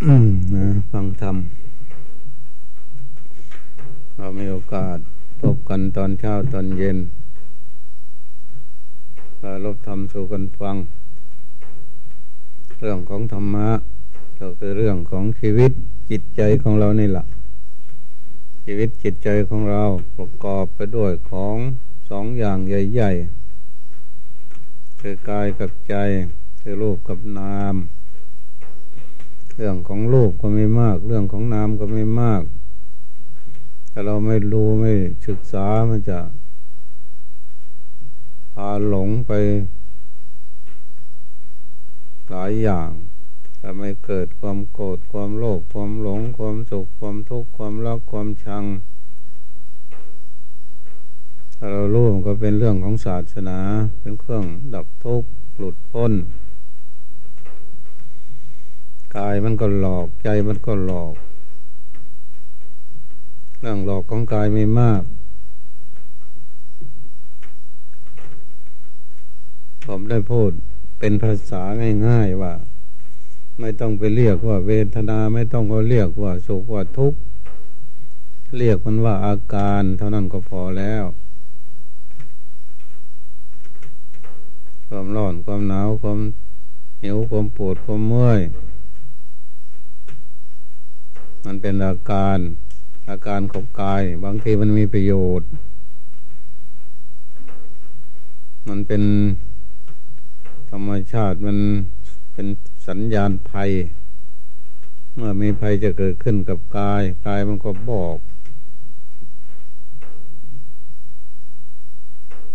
นะฟังธรรม เรามีโอกาสพบกันตอนเช้าตอนเย็นเราลบธรรมสู่กันฟัง เรื่องของธรรมะก็คือเรื่องของชีวิตจิตใจของเรานี่แหละชีวิตจิตใจของเราประกอบไปด้วยของสองอย่างใหญ่ ๆ คือกายกับใจ คือรูปกับนาม เรื่องของรูปก็ไม่มาก เรื่องของนามก็ไม่มากถ้าเราไม่รู้ไม่ศึกษามันจะพาหลงไป หลายอย่างจะไม่เกิดความโกรธความโลภความหลง ความสุขความทุกข์ความรักความชังถ้าเรารู้มันก็เป็นเรื่องของศาสนา เป็นเครื่องดับทุกข์หลุดพ้น กายมันก็หลอก ใจมันก็หลอกเรื่องหลอกของกายไม่มาก ผมได้พูดเป็นภาษาง่ายๆว่า ไม่ต้องไปเรียกว่าเวทนาไม่ต้องไปเรียกว่าสุขว่าทุกข์เรียกมันว่าอาการเท่านั้นก็พอแล้ว ความร้อนความหนาวความหิวความปวดความเมื่อย มันเป็นอาการอาการของกาย บางทีมันมีประโยชน์ มันเป็นธรรมชาติมันเป็นสัญญาณภัย เมื่อมีภัยจะเกิดขึ้นกับกาย กายมันก็บอก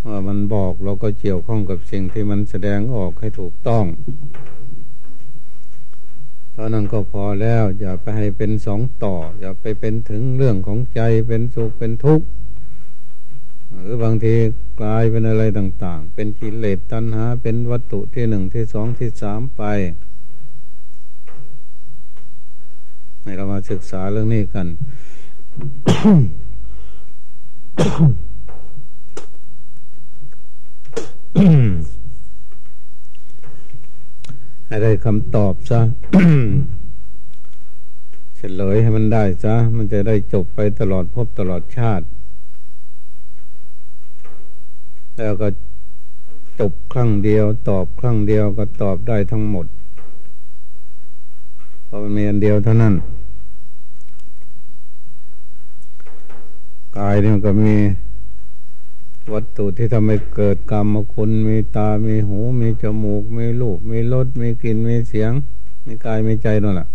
เมื่อมันบอกเราก็เกี่ยวข้องกับสิ่งที่มันแสดงออกให้ถูกต้อง เท่านั้นก็พอแล้ว อย่าไปให้เป็นสองต่อ อย่าไปเป็นถึงเรื่องของใจเป็นสุขเป็นทุกข์หรือบางทีกลายเป็นอะไรต่าง ๆ เป็นกิเลสตัณหา เป็นวัตถุที่หนึ่งที่สองที่สามไปให้เรามาศึกษาเรื่องนี้กัน ให้ได้คำตอบซะเฉลยให้มันได้ซะมันจะได้จบไปตลอดพบตลอดชาติ แล้วก็จบครั้งเดียว ตอบครั้งเดียวก็ตอบได้ทั้งหมดเพราะมันมีอันเดียวเท่านั้นกายนี่มันก็มี วัตถุที่ทำให้เกิดกรรมคุณมีตา มีหู มีจมูก มีรูป มีรส มีกลิ่น มีเสียง มีกาย มีใจนั่นแหละ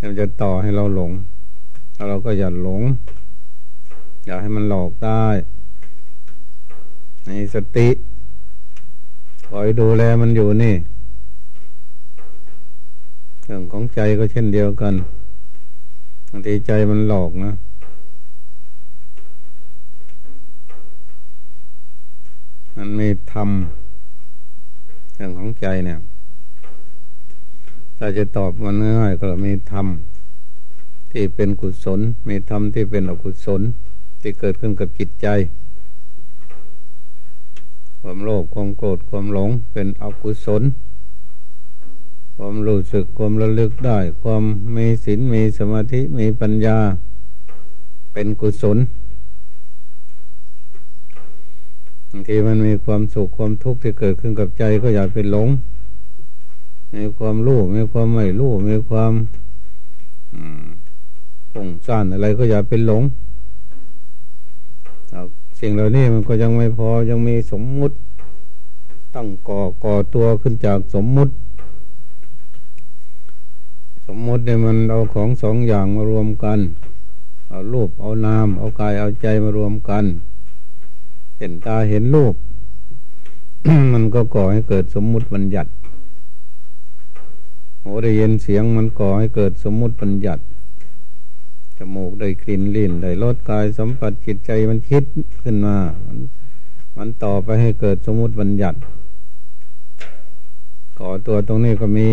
มันจะต่อให้เราหลง แล้วเราก็อย่าหลง อย่าให้มันหลอกได้ ในสติคอยดูแลมันอยู่นี่ เรื่องของใจก็เช่นเดียวกันบางทีใจมันหลอกนะ มันมีธรรมเรื่องของใจเนี่ย ถ้าจะตอบมันง่ายก็มีธรรมที่เป็นกุศล มีธรรมที่เป็นอกุศล ที่เกิดขึ้นกับจิตใจ ความโลภความโกรธความหลงเป็นอกุศล ความรู้สึกความระลึกได้ ความมีศีลมีสมาธิมีปัญญา เป็นกุศลางทีมันมีความสุขความทุกข์ที่เกิดขึ้นกับใจก็อย่าไปหลงมีความรู้มีความไม่รู้มีความผงซ่านอะไรก็อย่าไปหลงสิ่งเหล่านี้มันก็ยังไม่พอยังมีสมมุติ ตั้งก่อก่อตัวขึ้นจากสมมุติ สมมุติเนี่ยมันเอาของสองอย่างมารวมกัน เอารูปเอานาม เอากายเอาใจมารวมกัน เห็นตาเห็นรูป มันก็ก่อให้เกิดสมมุติบัญญัติหูได้ยินเสียงมันก่อให้เกิดสมมุติบัญญัติจมูกได้กลิ่นลิ้นได้รสกายสัมผัสจิตใจมันคิดขึ้นมา มันมันต่อไปให้เกิดสมมุติบัญญัติก่อตัวตรงนี้ก็มี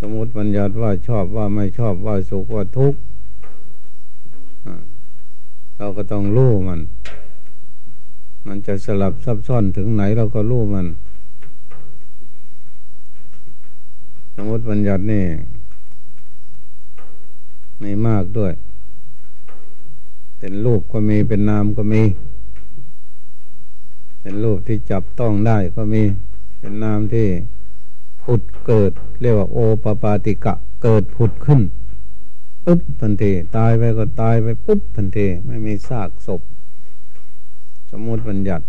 สมมุติบัญญัติว่าชอบว่าไม่ชอบว่าสุขว่าทุกข์ เราก็ต้องรู้มัน มันจะสลับซับซ้อนถึงไหนเราก็รู้มัน สมมติบัญญัตินี่ไม่มากด้วย เป็นรูปก็มีเป็นนามก็มี เป็นรูปที่จับต้องได้ก็มี เป็นนามที่ผุดเกิด เรียกว่าโอปปาติกะ เกิดผุดขึ้น ปุ๊บทันทีตายไปก็ตายไปปุ๊บทันทีไม่มีซากศพ สมมติบัญญัติ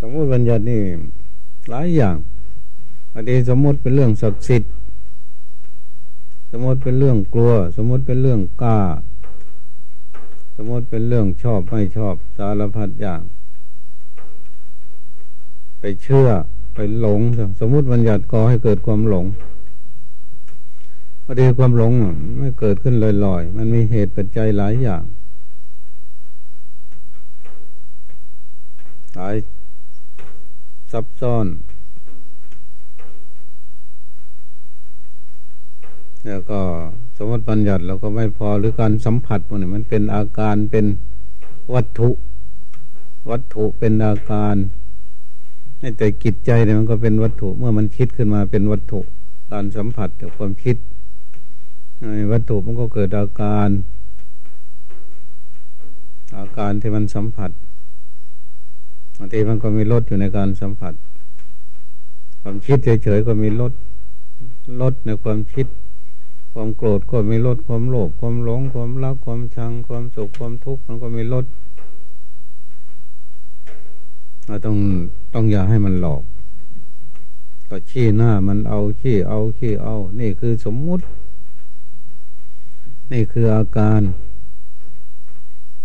สมมติบัญญัตินี่หลายอย่างอันนี้สมมติเป็นเรื่องศักดิ์สิทธิ์ สมมติเป็นเรื่องกลัว สมมติเป็นเรื่องกล้า สมมติเป็นเรื่องชอบไม่ชอบสารพัดอย่าง ไปเชื่อไปหลง สมมติบัญญัติก่อให้เกิดความหลง พอดีความหลงไม่เกิดขึ้นลอยๆ มันมีเหตุปัจจัยหลายอย่าง หลายซับซ้อนแล้วก็สมมติปัญญัติเราก็ไม่พอหรือการสัมผัสมันมันเป็นอาการเป็นวัตถุ วัตถุเป็นอาการแต่กิจใจเนี่ยมันก็เป็นวัตถุ เมื่อมันคิดขึ้นมาเป็นวัตถุ การสัมผัสกับความคิด วัตถุมันก็เกิดอาการ อาการที่มันสัมผัสบางทีมันก็มีลดอยู่ในการสัมผัส ความคิดเฉยๆก็มีลดลดในความคิด ความโกรธก็มีลดความโลภความหลงความรักความชัง ความสุขความทุกข์มันก็มีลดเราต้องต้องอย่าให้มันหลอก ก็ชี้หน้ามันเอาขี้เอาขี้เอา นี่คือสมมุติ นี่คืออาการ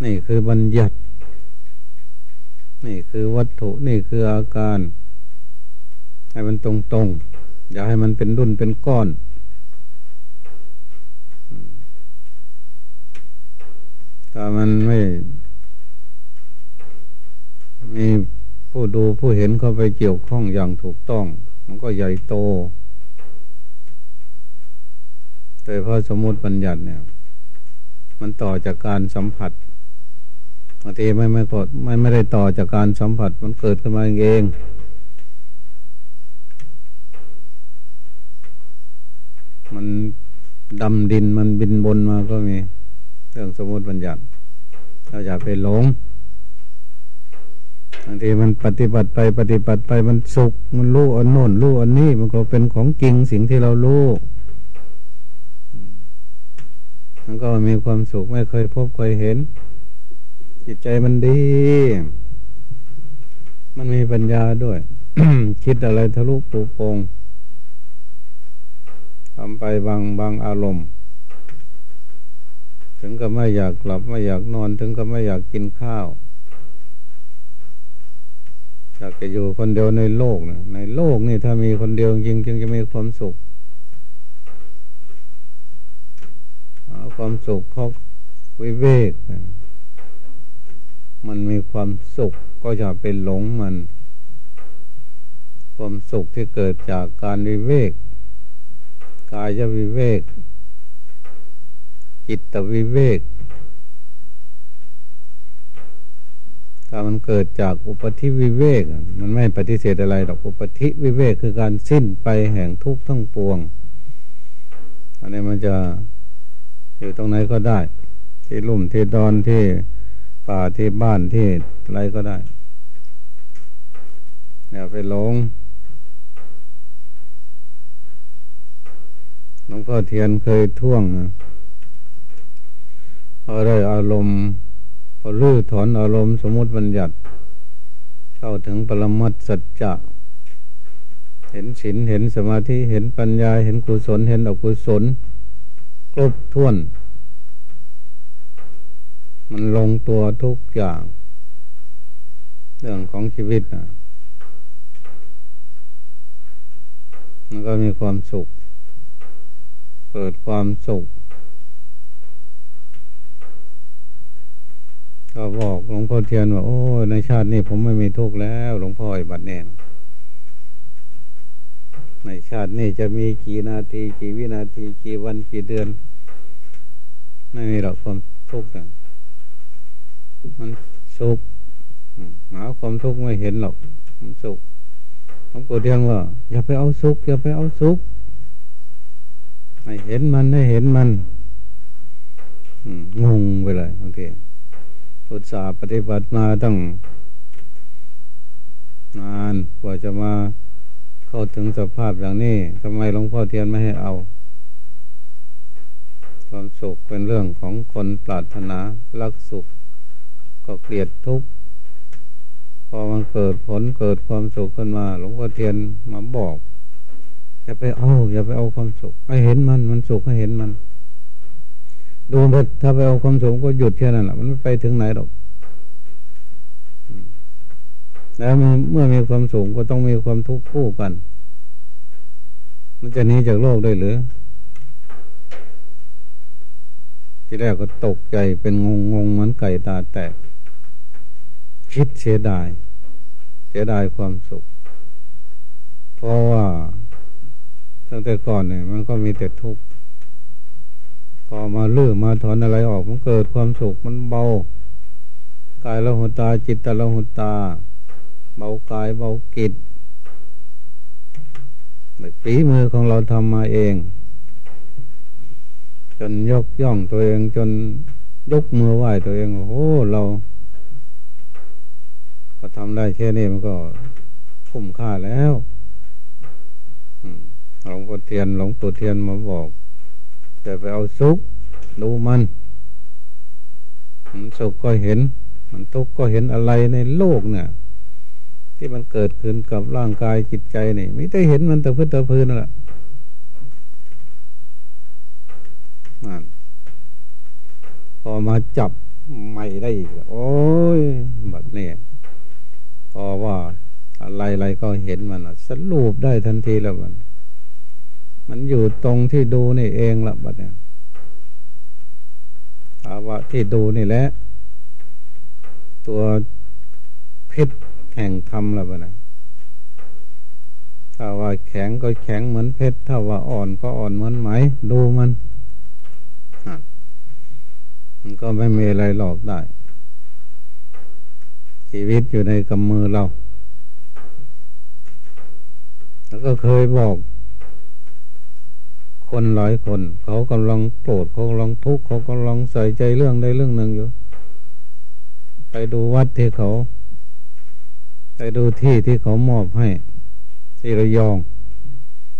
นี่คือบัญญัติ นี่คือวัตถุ นี่คืออาการ ให้มันตรงตรงอย่าให้มันเป็นรุ่นเป็นก้อน ถ้ามันไม่ มีผู้ดูผู้เห็นเข้าไปเกี่ยวข้องอย่างถูกต้อง มันก็ใหญ่โต ดยเพราะสมมติบัญญัติเนี่ย มันต่อจากการสัมผัสบางทีไม่ไม่กดไม่ไม่ได้ต่อจากการสัมผัส มันเกิดขึ้นมาเองมันดำดินมันบินบนมาก็มี เรื่องสมมติบัญญัติเราอย่าไปหลงบางทีมันปฏิบัติไปปฏิบัติไปมันสุข มันรู้อันโน้นรู้อันนี้มันก็เป็นของจริงสิ่งที่เรารู้ มันก็มีความสุขไม่เคยพบเคยเห็น จิตใจมันดี มันมีปัญญาด้วย คิดอะไรทะลุปูโปงทำไปบางบางอารมณ์ ถึงก็ไม่อยากกลับไม่อยากนอน ถึงก็ไม่อยากกินข้าวอยากจะอยู่คนเดียวในโลกนะในโลกนี่ถ้ามีคนเดียวจริงจึงจะมีความสุข ความสุขเพราะวิเวกมันมีความสุขก็จะเป็นหลงมัน ความสุขที่เกิดจากการวิเวก กายจะวิเวก จิตตวิเวกถ้ามันเกิดจากอุปธิวิเวก มันไม่ปฏิเสธอะไรหรอกอุปธิวิเวกคือการสิ้นไปแห่งทุกข์ทั้งปวง อันนี้มันจะ อยู่ตรงไหนก็ได้ ที่ลุ่มที่ดอนที่ป่าที่บ้านที่อะไรก็ได้อย่าไปหลงหลวงพ่อเทียนเคยท่วงนะพอได้อารมณ์พอรื้อถอนอารมณ์สมมติบัญญัติ เข้าถึงปรมัตสัจจะ เห็นศีลเห็นสมาธิ เห็นปัญญา เห็นกุศล เห็นอกุศล ครบถ้วน มันลงตัวทุกอย่าง เรื่องของชีวิตนะมันก็มีความสุข เกิดความสุขก็บอกหลวงพ่อเทียนว่าโอ้ในชาตินี้ผมไม่มีทุกข์แล้ว หลวงพ่อไอ้บัดแน่ ในชาตินี้จะมีกี่นาที กี่วินาทีกี่วันกี่เดือน ไม่มีหรอกความทุกข์นะมันสุขหาความทุกข์ไม่เห็นหรอก มันสุขหลวงปู่เทียนว่า อย่าไปเอาสุขอย่าไปเอาสุขให้เห็นมันให้เห็นมันงงไปเลยบางทีอุตส่าห์ปฏิบัติมาตั้งนานกว่าจะมา เข้าถึงสภาพอย่างนี้ทำไมหลวงพ่อเทียนไม่ให้เอา ความสุขเป็นเรื่องของคนปรารถนารักสุข ก็เกลียดทุกข์พอมันเกิดผลเกิดความสุขขึ้นมา หลวงพ่อเทียนมาบอกอย่าไปเอา อย่าไปเอาความสุขให้เห็นมันมันสุขให้เห็นมัน ดูมันถ้าไปเอาความสุขก็หยุดแค่นั้นแหละมันไม่ไปถึงไหนหรอก แล้วเมื่อมีความสุขก็ต้องมีความทุกข์คู่กัน มันจะหนีจากโลกได้หรือ ที่แรกก็ตกใจเป็นงงงงเหมือนไก่ตาแตก คิดเสียดาย เสียดายความสุข เพราะว่าตั้งแต่ก่อนเนี่ย มันก็มีแต่ทุกข์พอมาลื้อมาถอนอะไรออก มันเกิดความสุขมันเบากายเราหุตาจิตตเราหุตา เบากายเบากิจฝีมือของเราทำมาเอง จนยกย่องตัวเอง จนยกมือไหว้ตัวเอง โอ้โหเรา ก็ทำได้แค่นี้มันก็คุ้มค่าแล้วหลวงปู่เทียนหลวงปู่เทียนมาบอกจะไปเอาสุขดูมันมันสุขก็เห็น มันทุกข์ก็เห็นอะไรในโลกเนี่ย ที่มันเกิดขึ้นกับร่างกายจิตใจนี่ไม่ได้เห็นมันแต่พื้นแต่พื้นนั่นแหละมันพอมาจับไม่ได้โอ้ยแบบนี้พอว่าอะไรอะไรก็เห็นมันสรุปได้ทันทีแล้วมันมันอยู่ตรงที่ดูนี่เองละบัดเนี่ยภาวะที่ดูนี่แหละ ตัวพิษ แห่งธรรมแล้วนะถ้าว่าแข็งก็แข็งเหมือนเพชร ถ้าว่าอ่อนก็อ่อนเหมือนไหม ดูมัน มันก็ไม่มีอะไรหลอกได้ ชีวิตอยู่ในกำมือเรา แล้วก็เคยบอก คนหลายคน เขากำลังโกรธเขากำลังทุกข์เขากำลังใส่ใจเรื่องใดเรื่องหนึ่งอยู่ ไปดูวัดที่เขา ไปดูที่ที่เขามอบให้ ที่ระยอง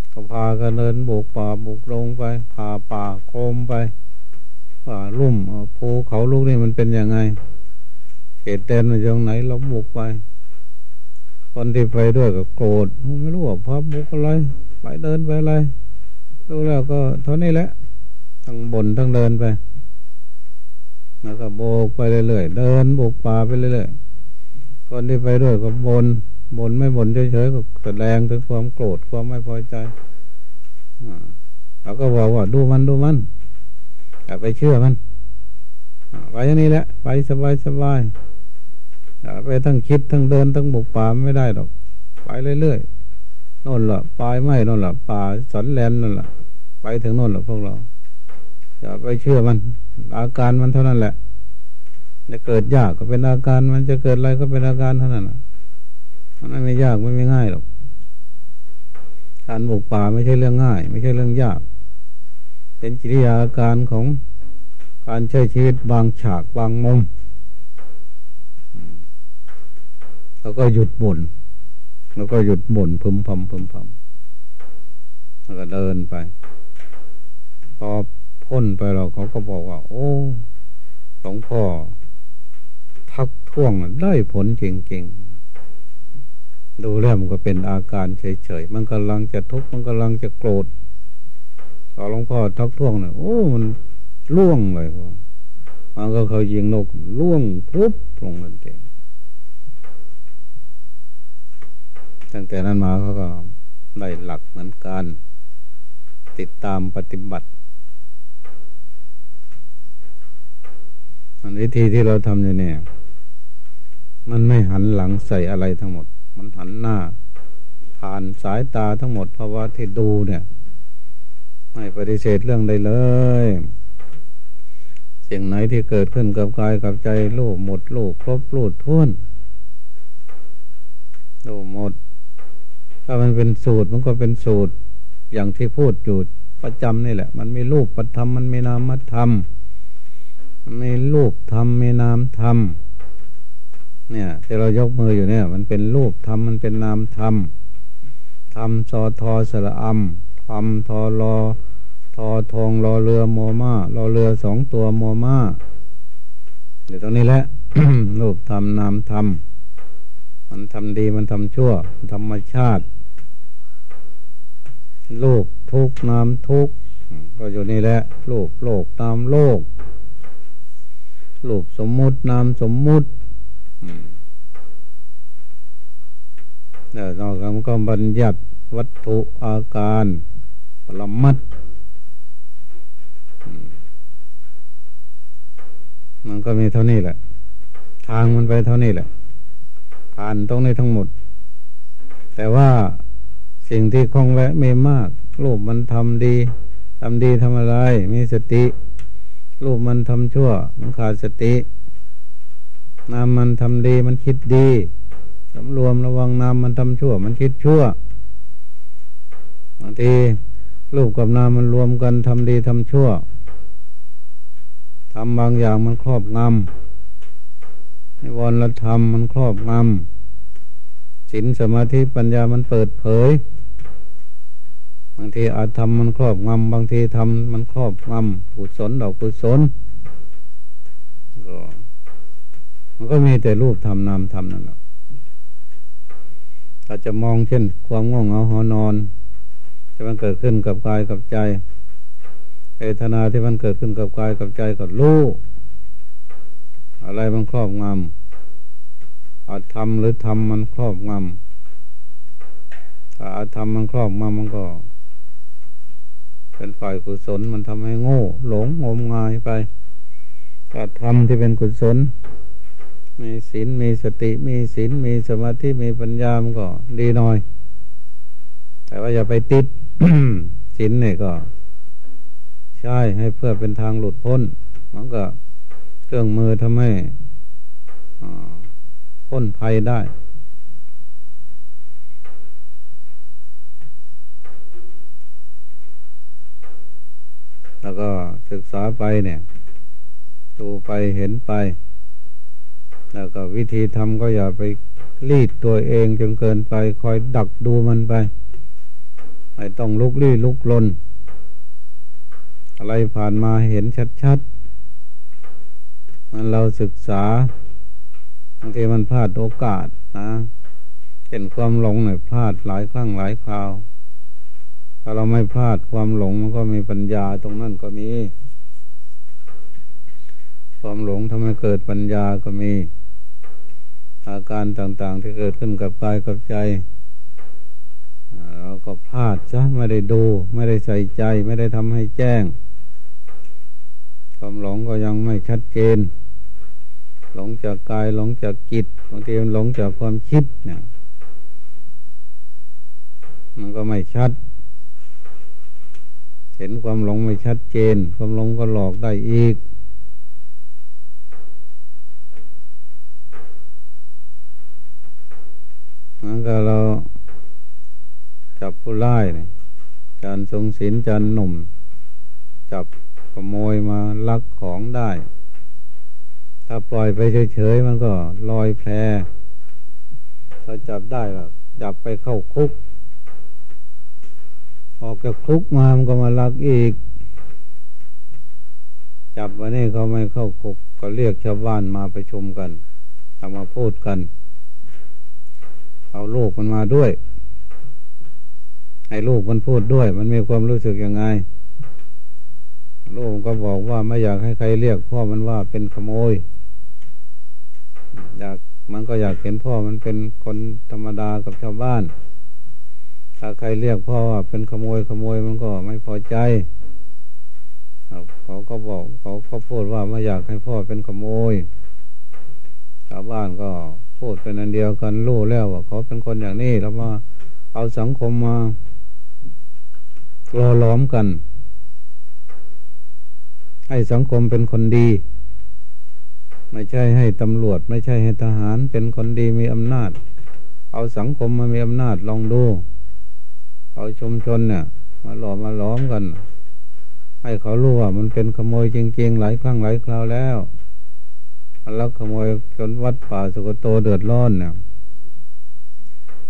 เขาพากันเดินบุกป่าบุกลงไปพาป่าโคมไปป่าลุ่มภูเขาลูกนี่มันเป็นยังไง เขตแดนมันยังไหนเราบุกไป คนที่ไปด้วยก็โกรธไม่รู้ว่าพาบุกอะไรไปเดินไปอะไรดูแล้วก็เท่านี้แหละทั้งบนทั้งเดินไปแล้วก็โบกไปเรื่อยๆเดินบุกป่าไปเรื่อยๆ คนที่ไปด้วยก็บนบนไม่บนเฉยๆก็แสดงถึงความโกรธความไม่พอใจเราก็บอกว่าดูมันดูมันอย่าไปเชื่อมันไปอย่างนี้แหละ ไปสบายสบายอย่าไปทั้งคิดทั้งเดินทั้งบุกป่าไม่ได้หรอก ไปเรื่อยๆโน่นละปลายไม่โน่นละป่าสันแลนนั่นละไปถึงโน่นละพวกเราอย่าไปเชื่อมัน อาการมันเท่านั้นแหละ จะเกิดยากก็เป็นอาการมันจะเกิดอะไรก็เป็นอาการเท่านั้นมันไม่ยากไม่ไม่ง่ายหรอกการบุกป่าไม่ใช่เรื่องง่าย ไม่ใช่เรื่องยาก เป็นกิริยาอาการของการใช้ชีวิตบางฉากบางมุมแล้วก็หยุดบ่นแล้วก็หยุดบ่นพึมพำพึมพำแล้วก็เดินไป พอพ้นไปเราเขาก็บอกว่า โอ้หลวงพ่อ ทักท่วงได้ผลจริงๆ ดูแล้วมันก็เป็นอาการเฉยๆ มันกำลังจะทุกข์มันกำลังจะโกรธพอหลวงพ่อทักท่วงเนี่ยโอ้มันล่วงเลยว่ามันก็เขายิงนกล่วงปุ๊บลงนั่นเองตั้งแต่นั้นมาเขาก็ได้หลักเหมือนกัน ติดตามปฏิบัติมันวิธีที่เราทำอยู่เนี่ย มันไม่หันหลังใส่อะไรทั้งหมด มันหันหน้า ผ่านสายตาทั้งหมดเพราะว่าที่ดูเนี่ย ไม่ปฏิเสธเรื่องใดเลยสิ่งไหนที่เกิดขึ้นกับกายกับใจลูกหมดลูกครบลูกท้วนลูกหมด ถ้ามันเป็นสูตรมันก็เป็นสูตร อย่างที่พูดอยู่ประจำนี่แหละ มันมีรูปประธรรมมันมีนามธรรมมันมีรูปธรรมมีนามธรรม เนี่ย ที่เรายกมืออยู่เนี่ย มันเป็นรูปธรรมมันเป็นนามธรรมธรรมซอทอสระอัมธรรมทอรอทอทองรอเรือโมมารอเรือสองตัวโมมาเดี๋ยวตรงนี้แหละรูปธรรมนามธรรมมันทำดีมันทำชั่ว ธรรมชาติรูปทุกนามทุกก็อยู่นี่แหละรูปโลกตามโลกรูปสมมุตินามสมมุติ แล้วนอกจากก็บัญญัติวัตถุอาการปรมัดมันก็มีเท่านี้แหละ ทางมันไปเท่านี้แหละ ผ่านตรงนี้ทั้งหมด แต่ว่าสิ่งที่คงแวะมีมากรูปมันทำดีทำดีทำอะไร มีสติรูปมันทำชั่ว มันขาดสติ นามมันทำดีมันคิดดีสำรวมระวังนามมันทำชั่ว มันคิดชั่วบางทีรูปกับนามมันรวมกันทำดีทำชั่วทำบางอย่างมันครอบงำในวันละธรรมมันครอบงำศีลสมาธิปัญญามันเปิดเผย บางทีอาจทำมันครอบงำบางทีทำมันครอบงำกุศลดอกกุศลก็ มันก็มีแต่รูปทำนามทำนั่นแหละเราจะมองเช่น ความง่วงเหงาหอนอนจะมันเกิดขึ้นกับกายกับใจเวทนาที่มันเกิดขึ้นกับกายกับใจก็รู้อะไรมันครอบงำอาจทำหรือทำมันครอบงำถ้าอาจทำมันครอบงำมันก็ เป็นฝ่ายกุศลมันทำให้โง่ หลงงมงายไปถ้าทำที่เป็นกุศล มีศีลมีสติ มีศีลมีสมาธิมีปัญญามันก็ดีหน่อย แต่ว่าอย่าไปติดศีลเนี่ยก็ ใช่ให้เพื่อเป็นทางหลุดพ้น มันก็เครื่องมือทำให้พ้นภัยได้แล้วก็ศึกษาไปเนี่ย ดูไปเห็นไป แล้วก็วิธีทำก็อย่าไปรีดตัวเองจนเกินไป คอยดักดูมันไป ไม่ต้องลุกลี้ลุกลน อะไรผ่านมาเห็นชัดๆ มันเราศึกษาบางทีมันพลาดโอกาสนะ เห็นความหลงหน่อยพลาดหลายครั้งหลายคราว ถ้าเราไม่พลาดความหลงมันก็มีปัญญาตรงนั้นก็มี ความหลงทำให้เกิดปัญญาก็มี อาการต่างๆ ที่เกิดขึ้นกับกายกับใจเราก็พลาดซะไม่ได้ดู ไม่ได้ใส่ใจ ไม่ได้ทำให้แจ้ง ความหลงก็ยังไม่ชัดเจน หลงจากกายหลงจากจิตบางทีมันหลงจากความคิดเนี่ยมันก็ไม่ชัด เห็นความหลงไม่ชัดเจน ความหลงก็หลอกได้อีก นั่นก็เราจับผู้ร้ายเนี่ยจานทรงศีลจานหนุ่ม จับขโมยมาลักของได้ ถ้าปล่อยไปเฉยๆมันก็ลอยแพรถ้าจับได้ล้วจับไปเข้าคุก ออกจากคุกมามันก็มาลักอีก จับวันนี้เขาไม่เข้าคุก ก็เรียกชาวบ้านมาไปชมกันทำมาพูดกัน เอาลูกมันมาด้วยให้ลูกมันพูดด้วย มันมีความรู้สึกยังไง ลูกก็บอกว่าไม่อยากให้ใครเรียกพ่อมันว่าเป็นขโมย อยากมันก็อยากเห็นพ่อมันเป็นคนธรรมดากับชาวบ้าน ถ้าใครเรียกพ่อว่าเป็นขโมยขโมยมันก็ไม่พอใจเขาก็บอกเขาก็พูดว่าไม่อยากให้พ่อเป็นขโมย ชาวบ้านก็ พูดเป็นอันเดียวกันรู้แล้วว่าเขาเป็นคนอย่างนี้แล้วมาเอาสังคมมาล้อล้อมกัน ให้สังคมเป็นคนดี ไม่ใช่ให้ตำรวจ ไม่ใช่ให้ทหารเป็นคนดีมีอำนาจ เอาสังคมมามีอำนาจลองดู เอาชุมชนเนี่ยมาหลอมมาล้อมกัน ให้เขารู้ว่ามันเป็นขโมยจริงๆ หลายครั้งหลายคราวแล้ว ล้วขโมยจนวัดป่าสุกโตเดือดร้อนเนี่ย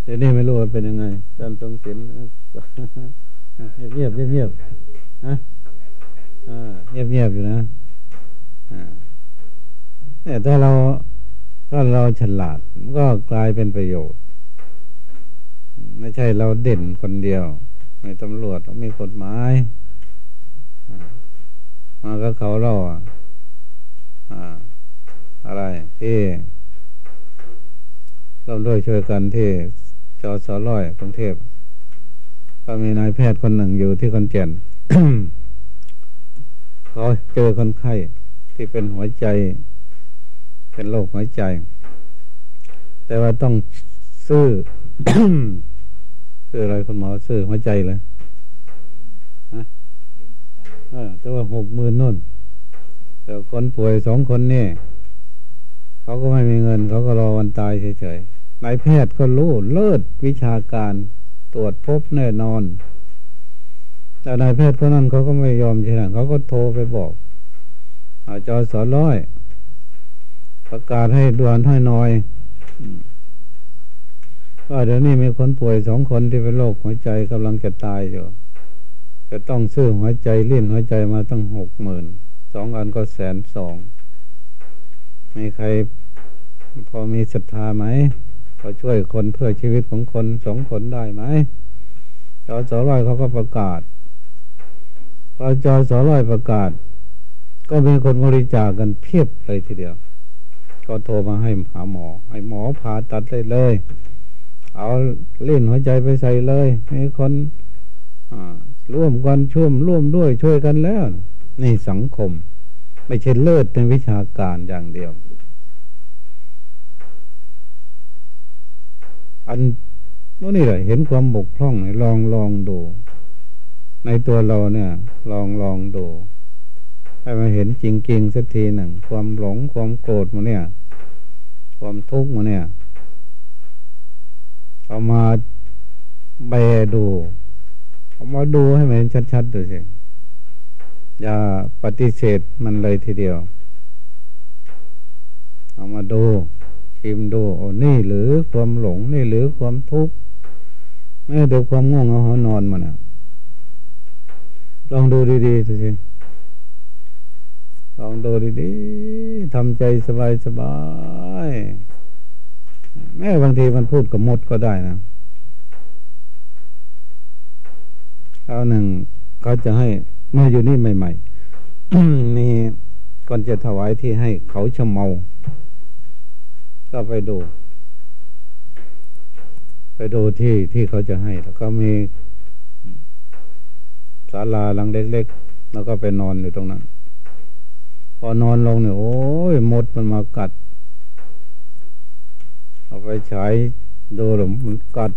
เดี๋ยวนี้ไม่รู้ว่าเป็นยังไงท่านตรงศิลเงียบเงียบเงียบฮะเงียบเงียบอยู่นะแต่ถ้าเราถ้าเราฉลาดมันก็กลายเป็นประโยชน์ ไม่ใช่เราเด่นคนเดียวไม่ตำรวจต้องมีกฎหมายมาก็เขาเล่าอ่า อะไรที่ร่วมด้วยช่วยกันที่จอสอร้อยกรุงเทพก็มีนายแพทย์คนหนึ่งอยู่ที่คอนแก่นเขาเจอคนไข้ที่เป็นหัวใจ เป็นโรคหัวใจ แต่ว่าต้องซื้อซื้ออะไรคุณหมอซื้อหัวใจเลยนะแต่ว่าหกหมื่นนู่นแต่คนป่วยสองคนนี่ เขาก็ไม่มีเงิน เขาก็รอวันตายเฉยๆนายแพทย์ก็รู้เลิศวิชาการตรวจพบแน่นอน แต่นายแพทย์คนนั้นเขาก็ไม่ยอมใช่ไหมเขาก็โทรไปบอกอาจารย์สอนร้อย ประกาศให้ด่วนให้น้อยว่าเดี๋ยวนี้มีคนป่วยสองคนที่เป็นโรคหัวใจกำลังจะตายอยู่จะต้องซื้อหัวใจลิ้นหัวใจมาตั้งหกหมื่นสองอันก็แสนสอง มีใครพอมีศรัทธาไหมพอช่วยคนเพื่อชีวิตของคนสองคนได้ไหมจอสอร้อยเขาก็ประกาศพอจอสอร้อยประกาศ ก็มีคนบริจาคกันเพียบเลยทีเดียว ก็โทรมาให้หาหมอ ให้หมอผ่าตัดได้เลย เอาเล่นหัวใจไปใส่เลยมีคนร่วมกันช่วมร่วมด้วยช่วยกันแล้ว นี่สังคม ไม่ใช่เลิศในวิชาการอย่างเดียว อันนี่แหละเห็นความบกพร่องลองลองดู ในตัวเราเนี่ย ลองลองดูให้มาเห็นจริงๆสักทีหนึ่ง ความหลงความโกรธมันเนี่ย ความทุกข์มันเนี่ย เอามาแบดู เอามาดูให้มันชัดๆดูสิ อย่าปฏิเสธมันเลยทีเดียว เอามาดู ชิมดูโอ้นี่หรือความหลงนี่หรือความทุกข์ไม่ดูความง่วงเอาหอนอนมันอะลองดูดีๆสิลองดูดีๆทำใจสบายๆแม้บางทีมันพูดกับมดก็ได้นะคราวหนึ่งเขาจะให้ มาอยู่นี่ใหม่ๆนี่ก่อนจะถวายที่ให้เขาชะเมา ก็ไปดู ไปดูที่ที่เขาจะให้ แล้วก็มีศาลาหลังเล็กๆ แล้วก็ไปนอนอยู่ตรงนั้น พอนอนลงเนี่ยโอ้ยมดมันมากัด เอาไปใช้ดูหลมมันกัด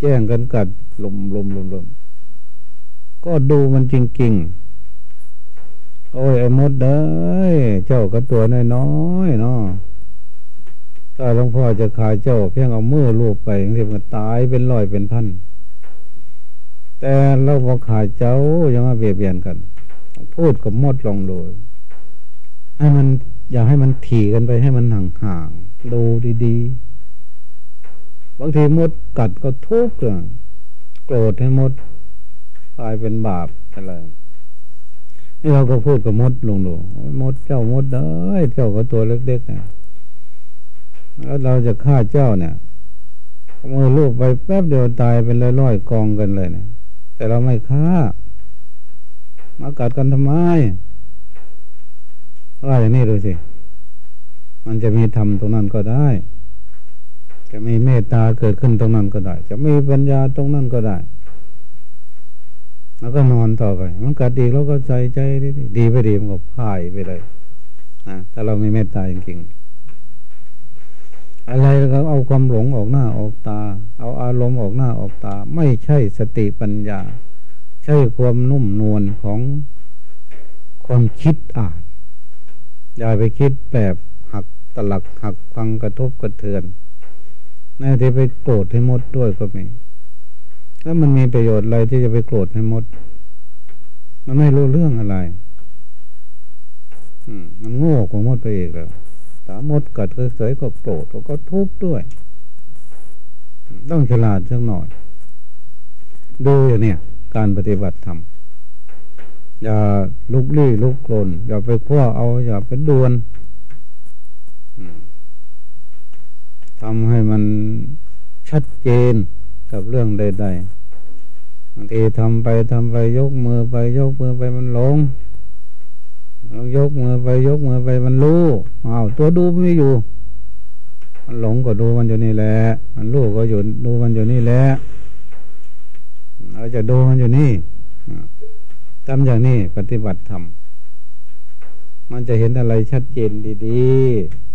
แจ้งกันกัดลมลมลมลม ก็ดูมันจริงๆ โอ้ยไอ้มดเด้ยเจ้าก็ตัวน้อยๆเนาะถ้าหลวงพ่อจะขายเจ้า เพียงเอามือลูบไปทีมันตายเป็นร้อยเป็นพันแต่เราพอขายเจ้ายังมาเบียดเบียนกัน พูดกับมดลองดูให้มันอย่าให้มันถี่กันไปให้มันห่างๆดูดีๆบางทีมดกัดก็ทุกข์โกรธให้มด กลายเป็นบาปอะไรนี่เราก็พูดกับมดลงดูมดเจ้ามดเอ้ยเจ้าก็ตัวเล็กๆเนี่ยแล้วเราจะฆ่าเจ้าเนี่ยมือลูบไปแป๊บเดียวตายเป็นร้อยๆกองกันเลยเนี่ย แต่เราไม่ฆ่า มากัดกันทำไมว่าอย่างนี้ดูสิ มันจะมีธรรมตรงนั้นก็ได้ จะมีเมตตาเกิดขึ้นตรงนั้นก็ได้ จะมีปัญญาตรงนั้นก็ได้ แล้วก็นอนต่อไป มันกัดดีเราก็ใจใจดีดีไปดีมันก็พ่ายไปเลยนะถ้าเราไม่เมตตาจริงๆอะไรก็เอาความหลงออกหน้าออกตา เอาอารมณ์ออกหน้าออกตา ไม่ใช่สติปัญญา ใช่ความนุ่มนวลของความคิดอ่านอย่าไปคิดแบบหักตลักหักฟังกระทบกระเทือนน่ที่ไปโกรธให้มดด้วยก็มี แล้วมันมีประโยชน์อะไรที่จะไปโกรธให้มด มันไม่รู้เรื่องอะไร อืม มันโง่กว่ามดไปอีกแล้วตามดกัดก็เสยก็โกรธก็ทุกข์ด้วย ต้องฉลาดสักหน่อย ดูอย่างเนี้ยการปฏิบัติธรรมอย่าลุกลี้ลุกโกลนอย่าไปคว้าเอา อย่าไปดวนทำให้มันชัดเจน กับเรื่องใดๆบางทีทำไปทำไปยกมือไปยกมือไปมันหลงเรายกมือไปยกมือไปมันรู้อ้าวตัวดูไม่อยู่ มันหลงก็ดูมันอยู่นี่แหละ มันรู้ก็อยู่ดูมันอยู่นี่แหละเราจะดูมันอยู่นี่ทำอย่างนี้ปฏิบัติธรรมมันจะเห็นอะไรชัดเจนดี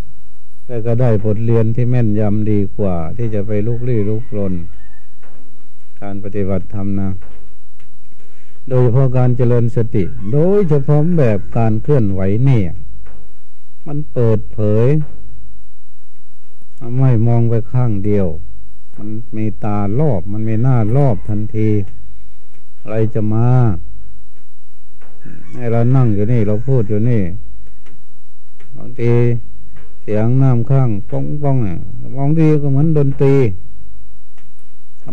ๆแล้วก็ได้บทเรียนที่แม่นยำดีกว่า ที่จะไปลุกลี้ลุกลน การปฏิบัติธรรมนะ โดยเฉพาะการเจริญสติ โดยเฉพาะแบบการเคลื่อนไหวเนี่ย มันเปิดเผย ไม่มองไปข้างเดียว มันมีตารอบ มันมีหน้ารอบทันที อะไรจะมาให้เรานั่งอยู่นี่ เราพูดอยู่นี่บางทีเสียงน้ำข้างป้องป้องอะมองดีก็เหมือนดนตรี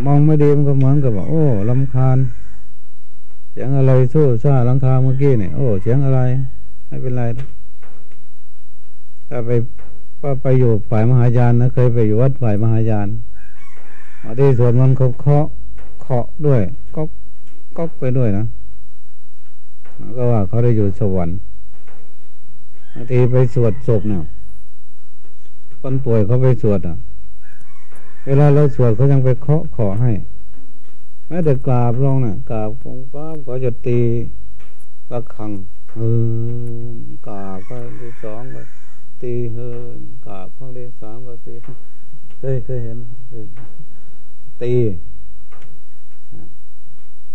มองไม่ดีมันก็เหมือนกับว่าโอ้ลำคาญ เสียงอะไรสู้ซ่าลังคาเมื่อกี้เนี่ยโอ้เสียงอะไร ไม่เป็นไรถ้าไปก็ไปอยู่ฝ่ายมหายานนะเคยไปอยู่วัดฝ่ายมหายานมาที่สวนมันเขาเคาะเคาะด้วยก็ก็ไปด้วยนะก็ว่าเขาได้อยู่สวรรค์บางทีไปสวดศพเนี่ยคนป่วยเขาไปสวดอะ เวลาเราสวดเขายังไปเคาะขอให้แม้แต่กราบลงนะ่ะกราบของป้าก็จะตีระคังเฮินกราบก็ที่สองก็ตีเฮินกราบข้างที่สามก็ตีเคยเคยเห็นตี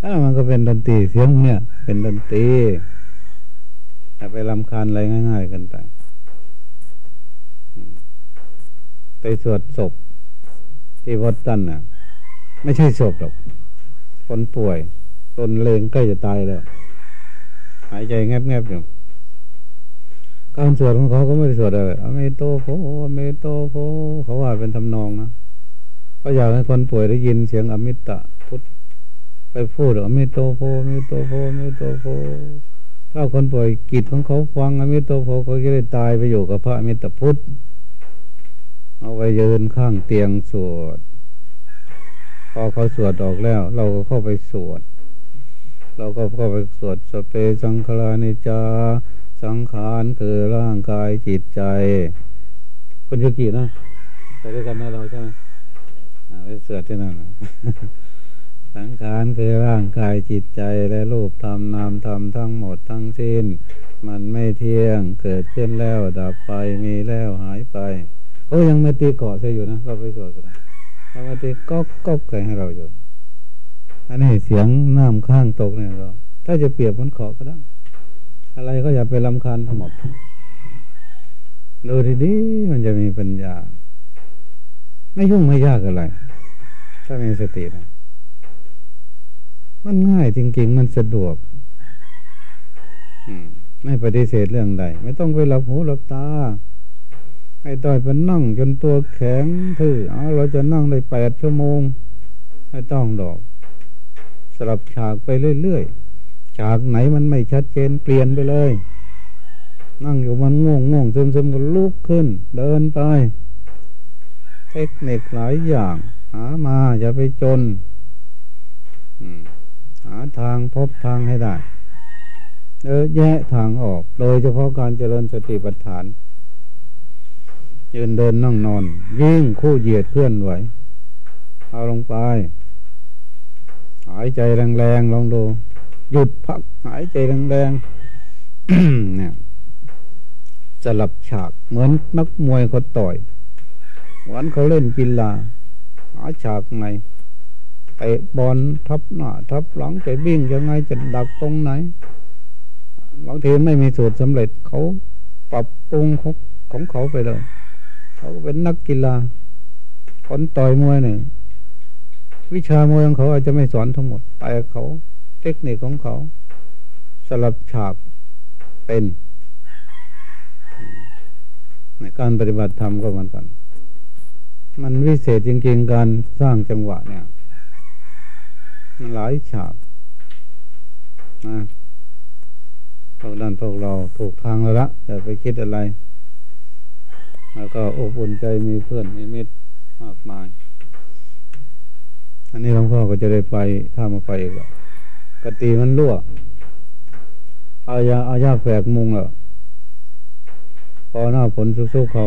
ถ้ามันก็เป็นดนตรีเสียงเนี่ย เป็นดนตรีแต่ไปลำคาญอะไรง่าย ๆ กันไปไปสวดศพ ที่วัดตันน่ะ ไม่ใช่ศพหรอก คนป่วย ตนเลงใกล้จะตายแล้ว หายใจแงบๆอยู่การสวดของเขาก็ไม่ได้สวดอะไรอเมโตโพอเมโตโพเขาว่าเป็นทำนองนะก็อยากให้คนป่วยได้ยินเสียงอมิตะพุทธไปพูดอเมโตโพอเมโตโพอเมโตโพถ้าคนป่วยจิตของเขาฟังอมิโตโพเขาจะได้ตายไปอยู่กับพระอมิตพุทธ เอาไว้ยืนข้างเตียงสวด พอเขาสวดออกแล้ว เราก็เข้าไปสวด เราก็เข้าไปสวดสเปสังขารนิจา สังขารคือร่างกายจิตใจคนยุกินะไปด้วยกันนะเราใช่ไหมไปสวดที่นั่นสังขารคือร่างกายจิตใจและรูปธรรมนามธรรมทั้งหมดทั้งสิ้น มันไม่เที่ยงเกิดขึ้นแล้วดับไปมีแล้วหายไป เขายังไม่ตีเกาะใช่อยู่นะเราไปสวดกันบางทีก็ก็เกิดให้เราอยู่ อันนี้เสียงน้ำข้างตกเนี่ยเราถ้าจะเปรียบมันขอก็ได้ อะไรก็อย่าไปลำคาญทั้งหมดดูดีๆมันจะมีปัญญา ไม่ยุ่งไม่ยากอะไร ถ้ามีสตินะมันง่ายจริงๆ มันสะดวกไม่ปฏิเสธเรื่องใด ไม่ต้องไปหลับหูหลับตา ไอ้ต่อยไปนั่งจนตัวแข็งทื่อเอาเราจะนั่งได้แปดชั่วโมง ไม่ต้องดอก สลับฉากไปเรื่อยๆ ฉากไหนมันไม่ชัดเจนเปลี่ยนไปเลย นั่งอยู่มันง่วงง่วงซึมซึมก็ลุกขึ้น เดินไป เทคนิคหลายอย่าง หามาอย่าไปจนหาทางพบทางให้ได้เออแยะทางออก โดยเฉพาะการเจริญสติปัฏฐาน ยืนเดินนั่งนอน ยิ่งคู่เหยียดเคลื่อนไหวเอาลงไป หายใจแรงๆลองดู หยุดพักหายใจแรงๆเนี่ยสลับฉากเหมือนนักมวยเขาต่อยวันเขาเล่นกีฬาหาฉากไหนเตะบอลทับหน้าทับหลังจะวิ่งยังไงจะดักตรงไหนบางทีไม่มีสูตรสำเร็จเขาปรับปรุงของเขาไปเลย เขาเป็นนักกีฬาคนต่อยมวยเนี่ยวิชามวยของเขาอาจจะไม่สอนทั้งหมดไปเขาเทคนิคของเขา สลับฉากเป็น ในการปฏิบัติธรรมก็เหมือนกัน มันวิเศษจริงๆการสร้างจังหวะเนี่ย มันหลายฉากนะพวกนั้นพวกเราถูกทางแล้วละอย่าไปคิดอะไร แล้วก็อบอุ่นใจมีเพื่อนมีมิตรมากมาย อันนี้หลวงพ่อก็จะได้ไปถ้ามาไปอีกกติมันรั่วอายาอายาแฝกมุงแล้วพอหน้าฝนซุกๆเขา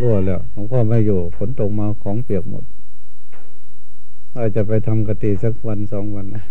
รั่วแล้วหลวงพ่อไม่อยู่ฝนตกมาของเปียกหมดอาจจะไปทำกติสักวันสองวันนะ